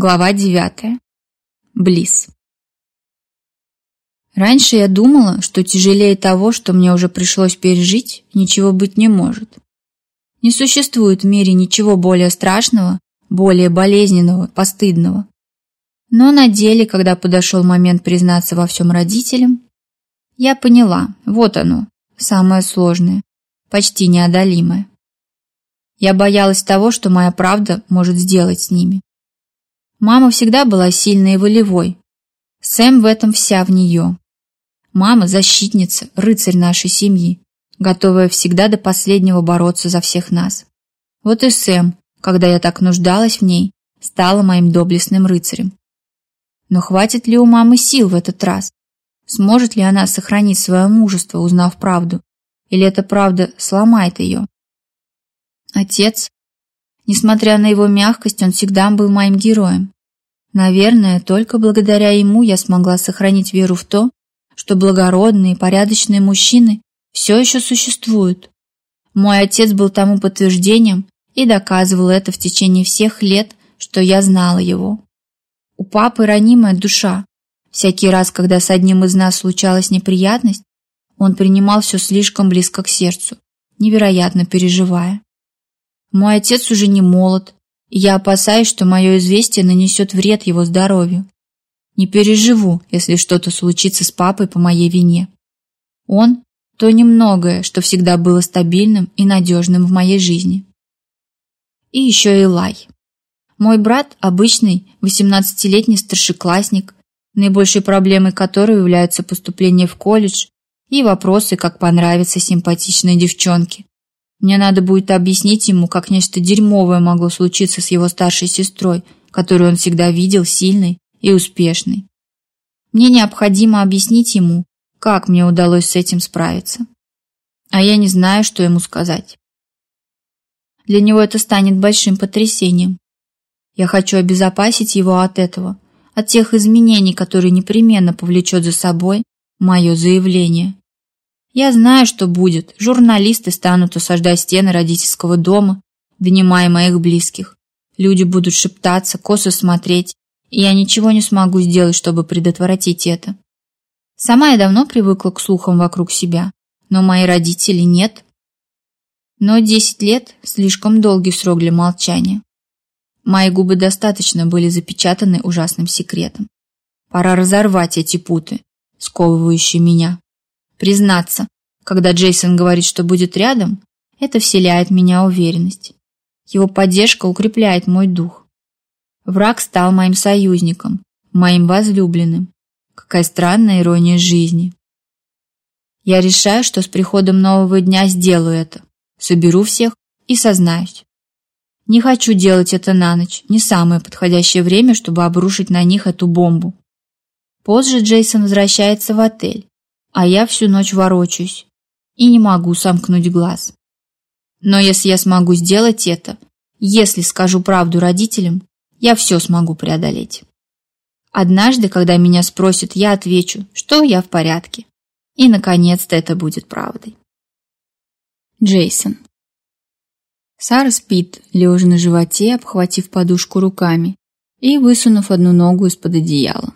Глава 9. Близ. Раньше я думала, что тяжелее того, что мне уже пришлось пережить, ничего быть не может. Не существует в мире ничего более страшного, более болезненного, постыдного. Но на деле, когда подошел момент признаться во всем родителям, я поняла, вот оно, самое сложное, почти неодолимое. Я боялась того, что моя правда может сделать с ними. Мама всегда была сильной и волевой. Сэм в этом вся в нее. Мама – защитница, рыцарь нашей семьи, готовая всегда до последнего бороться за всех нас. Вот и Сэм, когда я так нуждалась в ней, стала моим доблестным рыцарем. Но хватит ли у мамы сил в этот раз? Сможет ли она сохранить свое мужество, узнав правду? Или эта правда сломает ее? Отец, Несмотря на его мягкость, он всегда был моим героем. Наверное, только благодаря ему я смогла сохранить веру в то, что благородные, порядочные мужчины все еще существуют. Мой отец был тому подтверждением и доказывал это в течение всех лет, что я знала его. У папы ранимая душа. Всякий раз, когда с одним из нас случалась неприятность, он принимал все слишком близко к сердцу, невероятно переживая. Мой отец уже не молод, и я опасаюсь, что мое известие нанесет вред его здоровью. Не переживу, если что-то случится с папой по моей вине. Он – то немногое, что всегда было стабильным и надежным в моей жизни. И еще Элай, Мой брат – обычный 18-летний старшеклассник, наибольшей проблемой которого являются поступление в колледж и вопросы, как понравится симпатичной девчонке. Мне надо будет объяснить ему, как нечто дерьмовое могло случиться с его старшей сестрой, которую он всегда видел сильной и успешной. Мне необходимо объяснить ему, как мне удалось с этим справиться. А я не знаю, что ему сказать. Для него это станет большим потрясением. Я хочу обезопасить его от этого, от тех изменений, которые непременно повлечет за собой мое заявление. Я знаю, что будет. Журналисты станут осаждать стены родительского дома, донимая моих близких. Люди будут шептаться, косо смотреть, и я ничего не смогу сделать, чтобы предотвратить это. Сама я давно привыкла к слухам вокруг себя, но мои родители нет. Но 10 лет – слишком долгий срок для молчания. Мои губы достаточно были запечатаны ужасным секретом. Пора разорвать эти путы, сковывающие меня. Признаться, когда Джейсон говорит, что будет рядом, это вселяет меня уверенность. Его поддержка укрепляет мой дух. Враг стал моим союзником, моим возлюбленным. Какая странная ирония жизни. Я решаю, что с приходом нового дня сделаю это. Соберу всех и сознаюсь. Не хочу делать это на ночь, не самое подходящее время, чтобы обрушить на них эту бомбу. Позже Джейсон возвращается в отель а я всю ночь ворочусь и не могу сомкнуть глаз. Но если я смогу сделать это, если скажу правду родителям, я все смогу преодолеть. Однажды, когда меня спросят, я отвечу, что я в порядке. И, наконец-то, это будет правдой. Джейсон. Сара спит, лежа на животе, обхватив подушку руками и высунув одну ногу из-под одеяла.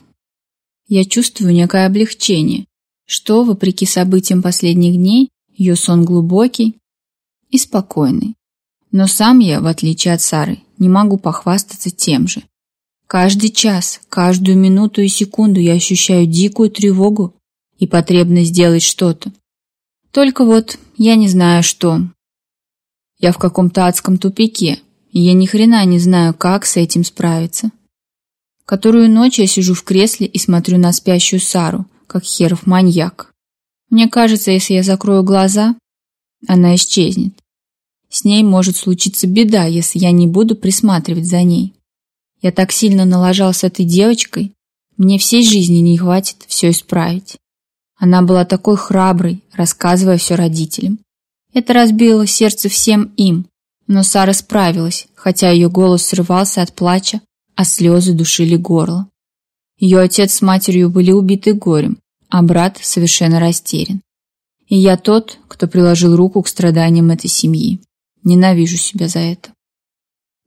Я чувствую некое облегчение, что, вопреки событиям последних дней, ее сон глубокий и спокойный. Но сам я, в отличие от Сары, не могу похвастаться тем же. Каждый час, каждую минуту и секунду я ощущаю дикую тревогу и потребность сделать что-то. Только вот я не знаю что. Я в каком-то адском тупике, и я ни хрена не знаю, как с этим справиться. Которую ночь я сижу в кресле и смотрю на спящую Сару, как херов маньяк. Мне кажется, если я закрою глаза, она исчезнет. С ней может случиться беда, если я не буду присматривать за ней. Я так сильно налажал с этой девочкой, мне всей жизни не хватит все исправить. Она была такой храброй, рассказывая все родителям. Это разбило сердце всем им, но Сара справилась, хотя ее голос срывался от плача, а слезы душили горло. Ее отец с матерью были убиты горем, а брат совершенно растерян. И я тот, кто приложил руку к страданиям этой семьи. Ненавижу себя за это.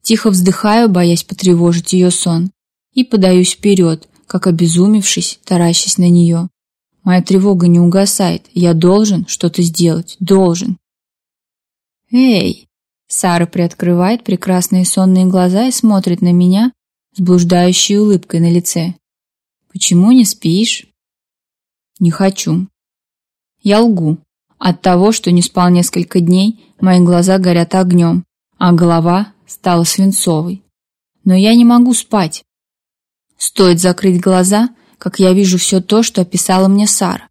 Тихо вздыхаю, боясь потревожить ее сон, и подаюсь вперед, как обезумевшись, таращась на нее. Моя тревога не угасает. Я должен что-то сделать. Должен. Эй! Сара приоткрывает прекрасные сонные глаза и смотрит на меня с блуждающей улыбкой на лице. Почему не спишь? Не хочу. Я лгу. От того, что не спал несколько дней, мои глаза горят огнем, а голова стала свинцовой. Но я не могу спать. Стоит закрыть глаза, как я вижу все то, что описала мне Сара.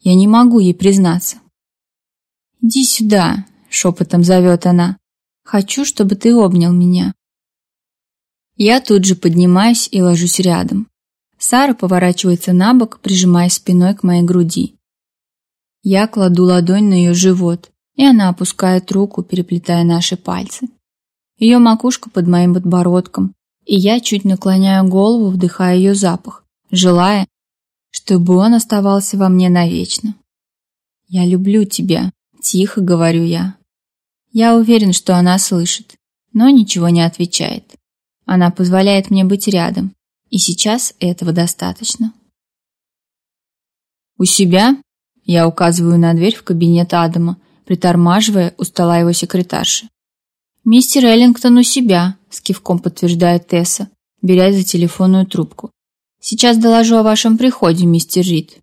Я не могу ей признаться. «Иди сюда», — шепотом зовет она. «Хочу, чтобы ты обнял меня». Я тут же поднимаюсь и ложусь рядом. Сара поворачивается на бок, прижимая спиной к моей груди. Я кладу ладонь на ее живот, и она опускает руку, переплетая наши пальцы. Ее макушка под моим подбородком, и я чуть наклоняю голову, вдыхая ее запах, желая, чтобы он оставался во мне навечно. «Я люблю тебя», — тихо говорю я. Я уверен, что она слышит, но ничего не отвечает. Она позволяет мне быть рядом, и сейчас этого достаточно. У себя я указываю на дверь в кабинет Адама, притормаживая у стола его секретарши. «Мистер Эллингтон у себя», — с кивком подтверждает Тесса, берясь за телефонную трубку. «Сейчас доложу о вашем приходе, мистер Рид».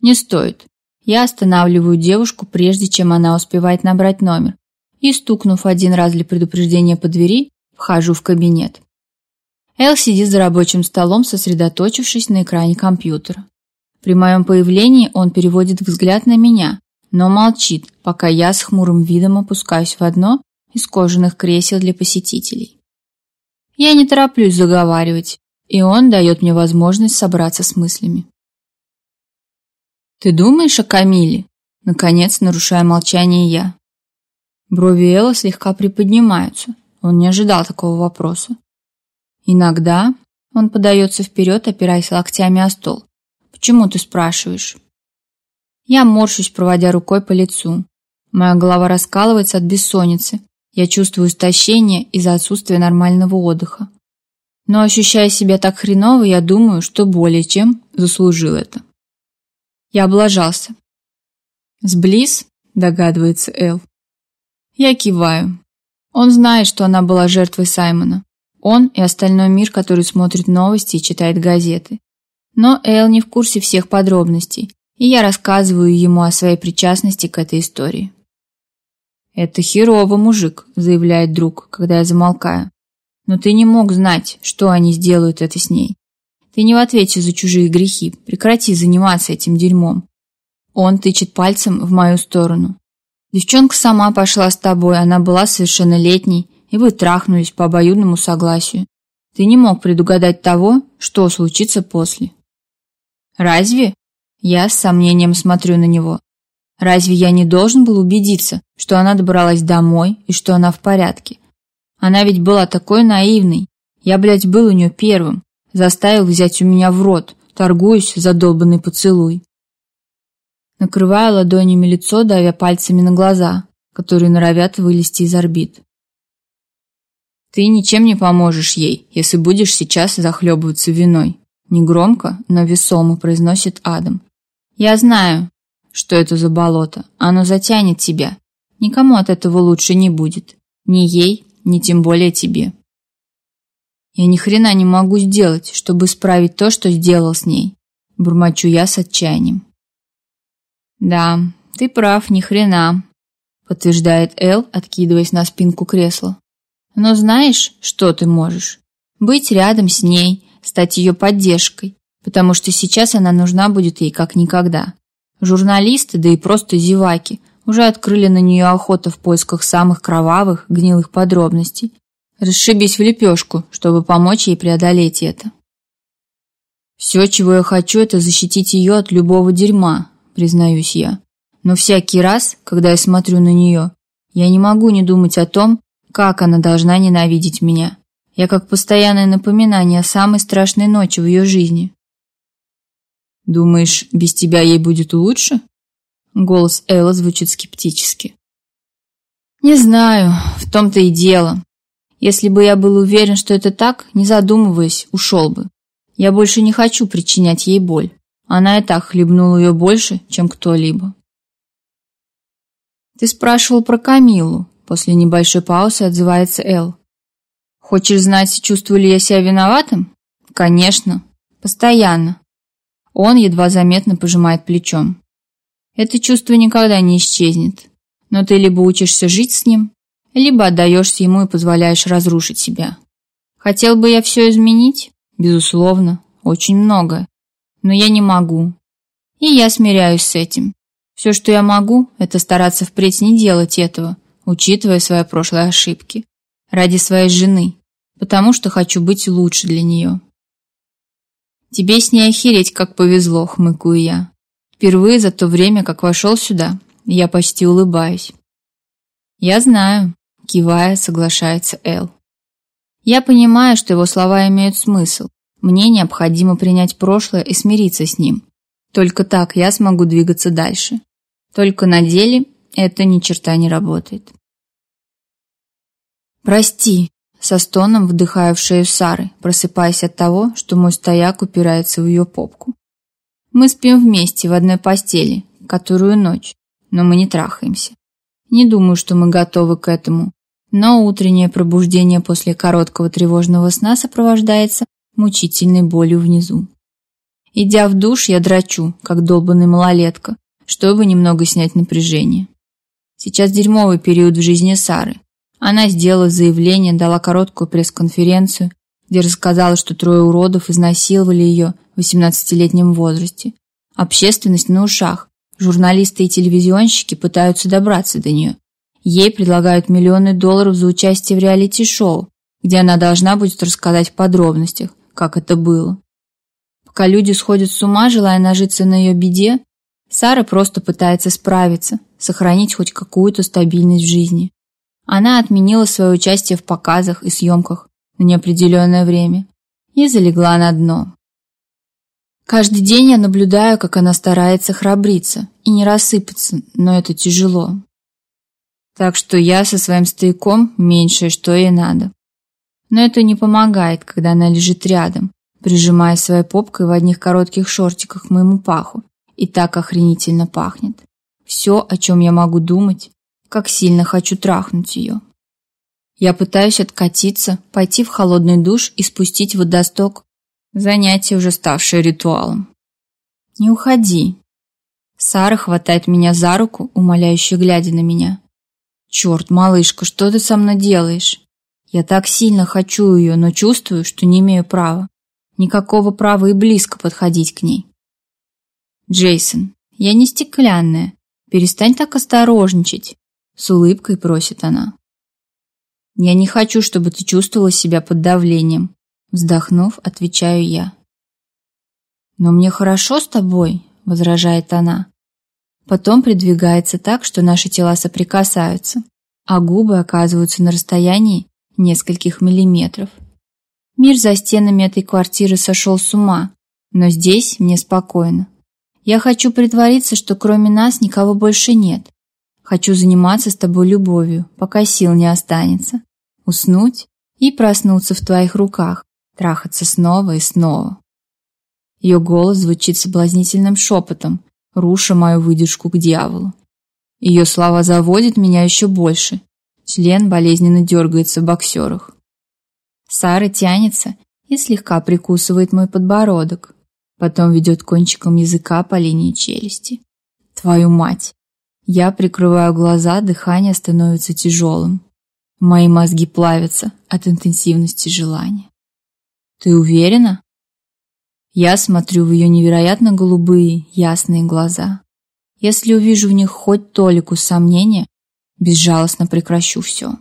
«Не стоит. Я останавливаю девушку, прежде чем она успевает набрать номер, и, стукнув один раз для предупреждения по двери, вхожу в кабинет. Эл сидит за рабочим столом, сосредоточившись на экране компьютера. При моем появлении он переводит взгляд на меня, но молчит, пока я с хмурым видом опускаюсь в одно из кожаных кресел для посетителей. Я не тороплюсь заговаривать, и он дает мне возможность собраться с мыслями. «Ты думаешь о Камиле?» Наконец, нарушая молчание я. Брови Элла слегка приподнимаются. Он не ожидал такого вопроса. Иногда он подается вперед, опираясь локтями о стол. «Почему ты спрашиваешь?» Я морщусь, проводя рукой по лицу. Моя голова раскалывается от бессонницы. Я чувствую истощение из-за отсутствия нормального отдыха. Но ощущая себя так хреново, я думаю, что более чем заслужил это. Я облажался. «Сблиз?» – догадывается Эл. Я киваю. Он знает, что она была жертвой Саймона. Он и остальной мир, который смотрит новости и читает газеты. Но Эл не в курсе всех подробностей, и я рассказываю ему о своей причастности к этой истории. «Это херово, мужик», – заявляет друг, когда я замолкаю. «Но ты не мог знать, что они сделают это с ней. Ты не в ответе за чужие грехи. Прекрати заниматься этим дерьмом». Он тычет пальцем в мою сторону. «Девчонка сама пошла с тобой, она была совершеннолетней и вы трахнулись по обоюдному согласию. Ты не мог предугадать того, что случится после. Разве? Я с сомнением смотрю на него. Разве я не должен был убедиться, что она добралась домой и что она в порядке? Она ведь была такой наивной. Я, блядь, был у нее первым. Заставил взять у меня в рот. Торгуюсь за долбанный поцелуй. Накрывая ладонями лицо, давя пальцами на глаза, которые норовят вылезти из орбит. Ты ничем не поможешь ей, если будешь сейчас захлебываться виной. Негромко, но весомо произносит Адам. Я знаю, что это за болото. Оно затянет тебя. Никому от этого лучше не будет. Ни ей, ни тем более тебе. Я ни хрена не могу сделать, чтобы исправить то, что сделал с ней. Бурмочу я с отчаянием. Да, ты прав, ни хрена, подтверждает Эл, откидываясь на спинку кресла. Но знаешь, что ты можешь? Быть рядом с ней, стать ее поддержкой, потому что сейчас она нужна будет ей как никогда. Журналисты, да и просто зеваки, уже открыли на нее охоту в поисках самых кровавых, гнилых подробностей. Расшибись в лепешку, чтобы помочь ей преодолеть это. «Все, чего я хочу, это защитить ее от любого дерьма», признаюсь я. Но всякий раз, когда я смотрю на нее, я не могу не думать о том, как она должна ненавидеть меня? Я как постоянное напоминание о самой страшной ночи в ее жизни. Думаешь, без тебя ей будет лучше? Голос Элла звучит скептически. Не знаю, в том-то и дело. Если бы я был уверен, что это так, не задумываясь, ушел бы. Я больше не хочу причинять ей боль. Она и так хлебнула ее больше, чем кто-либо. Ты спрашивал про Камилу, После небольшой паузы отзывается Эл. «Хочешь знать, чувствую ли я себя виноватым?» «Конечно. Постоянно». Он едва заметно пожимает плечом. «Это чувство никогда не исчезнет. Но ты либо учишься жить с ним, либо отдаешься ему и позволяешь разрушить себя. Хотел бы я все изменить? Безусловно, очень много. Но я не могу. И я смиряюсь с этим. Все, что я могу, это стараться впредь не делать этого» учитывая свои прошлые ошибки, ради своей жены, потому что хочу быть лучше для нее. Тебе с ней охереть, как повезло, хмыкаю я. Впервые за то время, как вошел сюда, я почти улыбаюсь. Я знаю, кивая, соглашается Эл. Я понимаю, что его слова имеют смысл. Мне необходимо принять прошлое и смириться с ним. Только так я смогу двигаться дальше. Только на деле это ни черта не работает. «Прости!» — со стоном вдыхаю в шею Сары, просыпаясь от того, что мой стояк упирается в ее попку. Мы спим вместе в одной постели, которую ночь, но мы не трахаемся. Не думаю, что мы готовы к этому, но утреннее пробуждение после короткого тревожного сна сопровождается мучительной болью внизу. Идя в душ, я драчу, как долбанный малолетка, чтобы немного снять напряжение. Сейчас дерьмовый период в жизни Сары. Она сделала заявление, дала короткую пресс-конференцию, где рассказала, что трое уродов изнасиловали ее в 18-летнем возрасте. Общественность на ушах. Журналисты и телевизионщики пытаются добраться до нее. Ей предлагают миллионы долларов за участие в реалити-шоу, где она должна будет рассказать в подробностях, как это было. Пока люди сходят с ума, желая нажиться на ее беде, Сара просто пытается справиться, сохранить хоть какую-то стабильность в жизни. Она отменила свое участие в показах и съемках на неопределенное время и залегла на дно. Каждый день я наблюдаю, как она старается храбриться и не рассыпаться, но это тяжело. Так что я со своим стояком меньшее, что ей надо. Но это не помогает, когда она лежит рядом, прижимая своей попкой в одних коротких шортиках к моему паху, и так охренительно пахнет. Все, о чем я могу думать, как сильно хочу трахнуть ее. Я пытаюсь откатиться, пойти в холодный душ и спустить водосток. Занятие, уже ставшее ритуалом. «Не уходи!» Сара хватает меня за руку, умоляюще глядя на меня. «Черт, малышка, что ты со мной делаешь? Я так сильно хочу ее, но чувствую, что не имею права. Никакого права и близко подходить к ней». «Джейсон, я не стеклянная. Перестань так осторожничать с улыбкой просит она. «Я не хочу, чтобы ты чувствовала себя под давлением», вздохнув, отвечаю я. «Но мне хорошо с тобой», возражает она. Потом придвигается так, что наши тела соприкасаются, а губы оказываются на расстоянии нескольких миллиметров. Мир за стенами этой квартиры сошел с ума, но здесь мне спокойно. Я хочу притвориться, что кроме нас никого больше нет, Хочу заниматься с тобой любовью, пока сил не останется. Уснуть и проснуться в твоих руках, трахаться снова и снова. Ее голос звучит соблазнительным шепотом, руша мою выдержку к дьяволу. Ее слова заводят меня еще больше. Член болезненно дергается в боксерах. Сара тянется и слегка прикусывает мой подбородок. Потом ведет кончиком языка по линии челюсти. Твою мать! Я прикрываю глаза, дыхание становится тяжелым. Мои мозги плавятся от интенсивности желания. Ты уверена? Я смотрю в ее невероятно голубые, ясные глаза. Если увижу в них хоть толику сомнения, безжалостно прекращу все.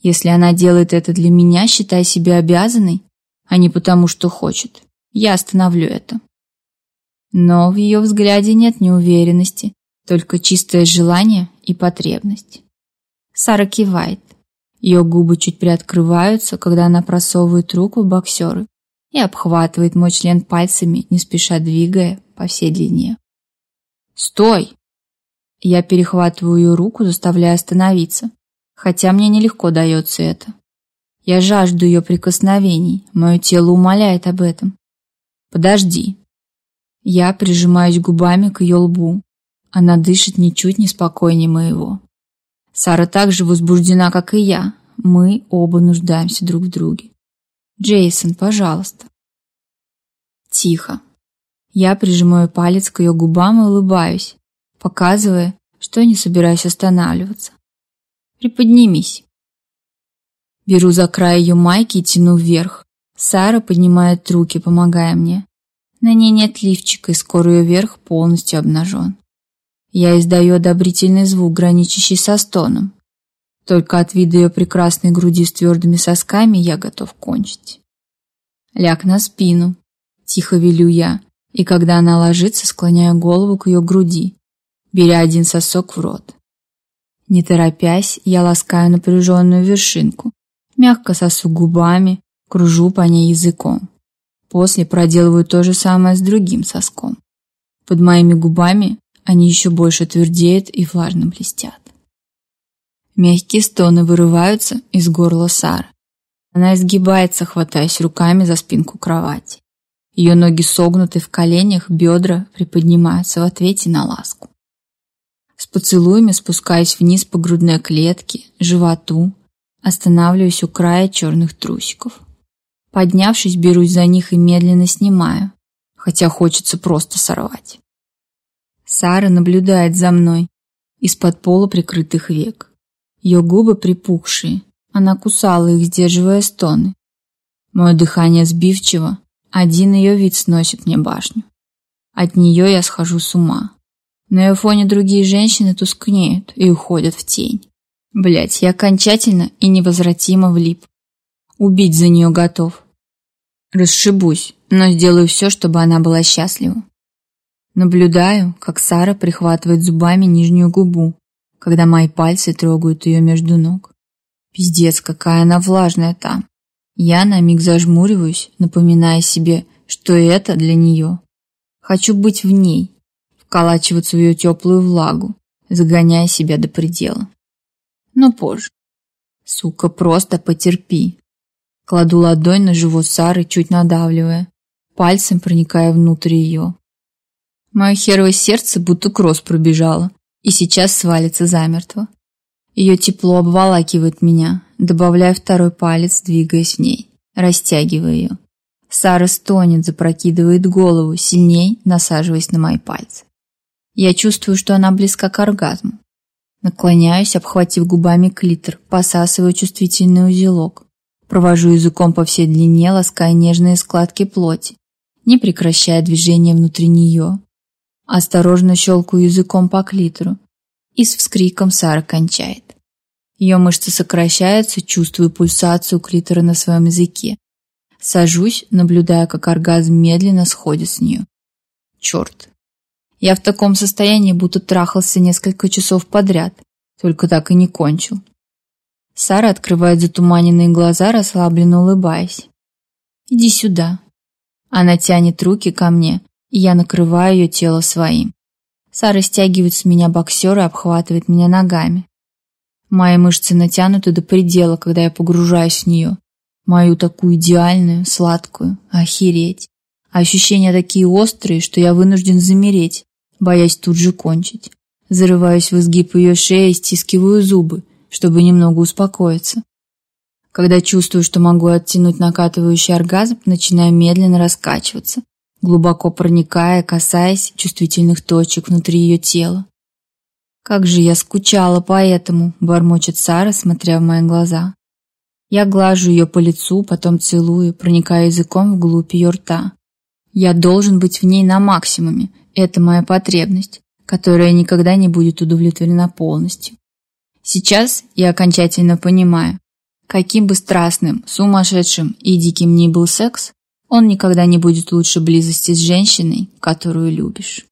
Если она делает это для меня, считая себя обязанной, а не потому, что хочет, я остановлю это. Но в ее взгляде нет неуверенности, только чистое желание и потребность. Сара кивает. Ее губы чуть приоткрываются, когда она просовывает руку в боксеры и обхватывает мой член пальцами, не спеша двигая по всей длине. «Стой!» Я перехватываю ее руку, заставляя остановиться, хотя мне нелегко дается это. Я жажду ее прикосновений, мое тело умоляет об этом. «Подожди!» Я прижимаюсь губами к ее лбу, она дышит ничуть не спокойнее моего. Сара так же возбуждена, как и я. Мы оба нуждаемся друг в друге. Джейсон, пожалуйста. Тихо. Я прижимаю палец к ее губам и улыбаюсь, показывая, что не собираюсь останавливаться. Приподнимись. Беру за край ее майки и тяну вверх. Сара поднимает руки, помогая мне. На ней нет лифчика, и скоро ее верх полностью обнажен. Я издаю одобрительный звук, граничащий со стоном. Только от вида ее прекрасной груди с твердыми сосками я готов кончить. Ляг на спину. Тихо велю я, и когда она ложится, склоняю голову к ее груди, беря один сосок в рот. Не торопясь, я ласкаю напряженную вершинку, мягко сосу губами, кружу по ней языком. После проделываю то же самое с другим соском. Под моими губами они еще больше твердеют и влажно блестят. Мягкие стоны вырываются из горла Сары. Она изгибается, хватаясь руками за спинку кровати. Ее ноги согнуты в коленях, бедра приподнимаются в ответе на ласку. С поцелуями спускаюсь вниз по грудной клетке, животу, останавливаюсь у края черных трусиков. Поднявшись, берусь за них и медленно снимаю, хотя хочется просто сорвать. Сара наблюдает за мной из-под пола прикрытых век. Ее губы припухшие, она кусала их, сдерживая стоны. Мое дыхание сбивчиво, один ее вид сносит мне башню. От нее я схожу с ума. На ее фоне другие женщины тускнеют и уходят в тень. Блять, я окончательно и невозвратимо влип. Убить за нее готов. Расшибусь, но сделаю все, чтобы она была счастлива. Наблюдаю, как Сара прихватывает зубами нижнюю губу, когда мои пальцы трогают ее между ног. Пиздец, какая она влажная там. Я на миг зажмуриваюсь, напоминая себе, что это для нее. Хочу быть в ней, вколачивать свою теплую влагу, загоняя себя до предела. Но позже. Сука, просто потерпи. Кладу ладонь на живот Сары, чуть надавливая, пальцем проникая внутрь ее. Мое херовое сердце будто кросс пробежало, и сейчас свалится замертво. Ее тепло обволакивает меня, добавляя второй палец, двигаясь в ней, растягивая ее. Сара стонет, запрокидывает голову, сильней насаживаясь на мои пальцы. Я чувствую, что она близка к оргазму. Наклоняюсь, обхватив губами клитор, посасываю чувствительный узелок. Провожу языком по всей длине, лаская нежные складки плоти, не прекращая движения внутри нее, Осторожно щелкаю языком по клитору и с вскриком Сара кончает. Ее мышцы сокращаются, чувствую пульсацию клитора на своем языке. Сажусь, наблюдая, как оргазм медленно сходит с нее. Черт. Я в таком состоянии, будто трахался несколько часов подряд, только так и не кончил. Сара открывает затуманенные глаза, расслабленно улыбаясь. «Иди сюда». Она тянет руки ко мне, я накрываю ее тело своим. Сара стягивает с меня боксер и обхватывает меня ногами. Мои мышцы натянуты до предела, когда я погружаюсь в нее. Мою такую идеальную, сладкую, охереть. Ощущения такие острые, что я вынужден замереть, боясь тут же кончить. Зарываюсь в изгиб ее шеи и стискиваю зубы, чтобы немного успокоиться. Когда чувствую, что могу оттянуть накатывающий оргазм, начинаю медленно раскачиваться, глубоко проникая, касаясь чувствительных точек внутри ее тела. «Как же я скучала по этому!» – бормочет Сара, смотря в мои глаза. Я глажу ее по лицу, потом целую, проникая языком вглубь ее рта. Я должен быть в ней на максимуме. Это моя потребность, которая никогда не будет удовлетворена полностью. Сейчас я окончательно понимаю, каким бы страстным, сумасшедшим и диким ни был секс, он никогда не будет лучше близости с женщиной, которую любишь.